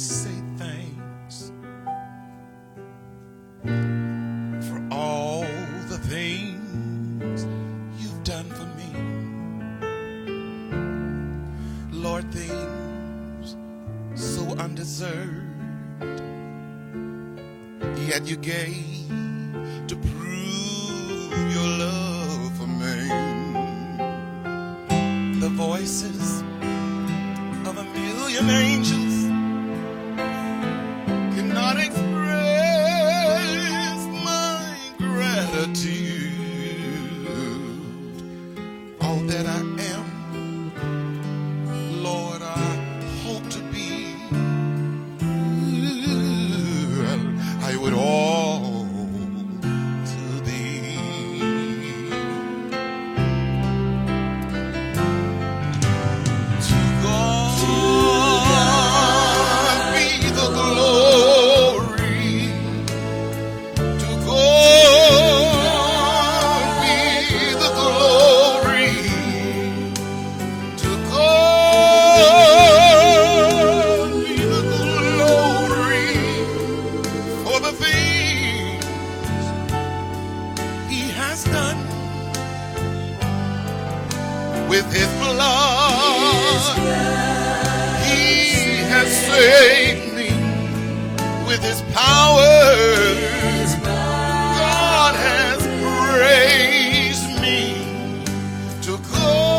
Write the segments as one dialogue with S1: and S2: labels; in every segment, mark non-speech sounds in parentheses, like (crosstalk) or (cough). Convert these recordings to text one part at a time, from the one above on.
S1: Say thanks for all the things you've done for me. Lord, things so undeserved, yet you gave to prove your love for me. The voices of a million angels with His blood. He has saved me with His power. God has raised me to the glory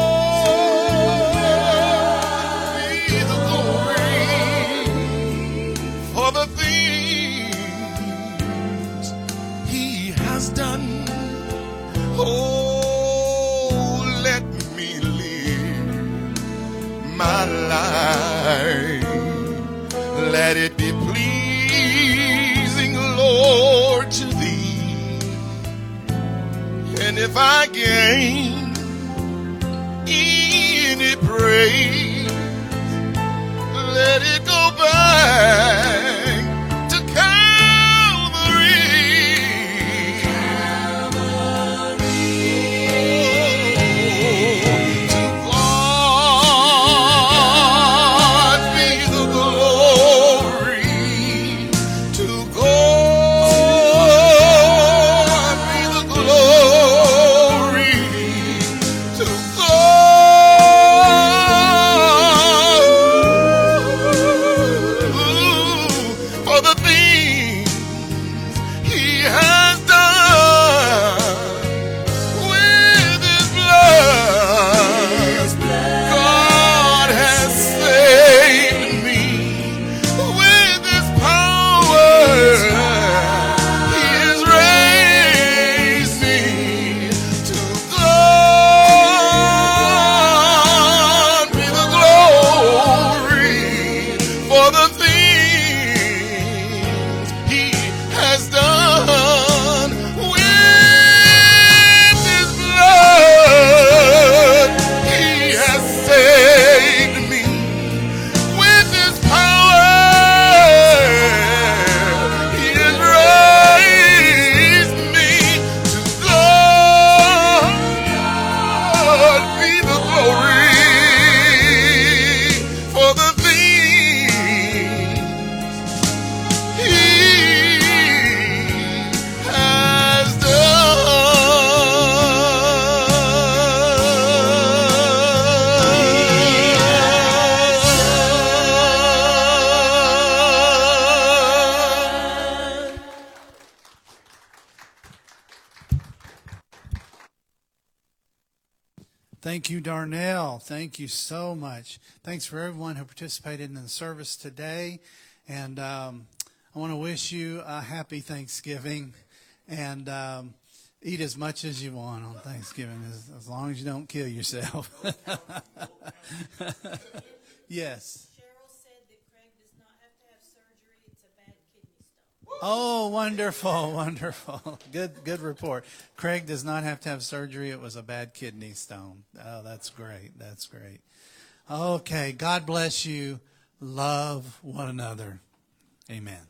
S1: for the things He has done. Oh, life. Let it be pleasing, Lord, to thee. And if I gain any praise, let it go back
S2: Thank you, Darnell. Thank you so much. Thanks for everyone who participated in the service today. And um, I want to wish you a happy Thanksgiving and um, eat as much as you want on Thanksgiving, as, as long as you don't kill yourself. (laughs) yes.
S3: Cheryl said that Craig does not have to have surgery. It's a bad kidney stone.
S2: Oh, wonderful, (laughs) wonderful. Good, good report. Craig does not have to have surgery. It was a bad kidney stone. Oh, that's great. That's great. Okay. God bless you. Love one another. Amen.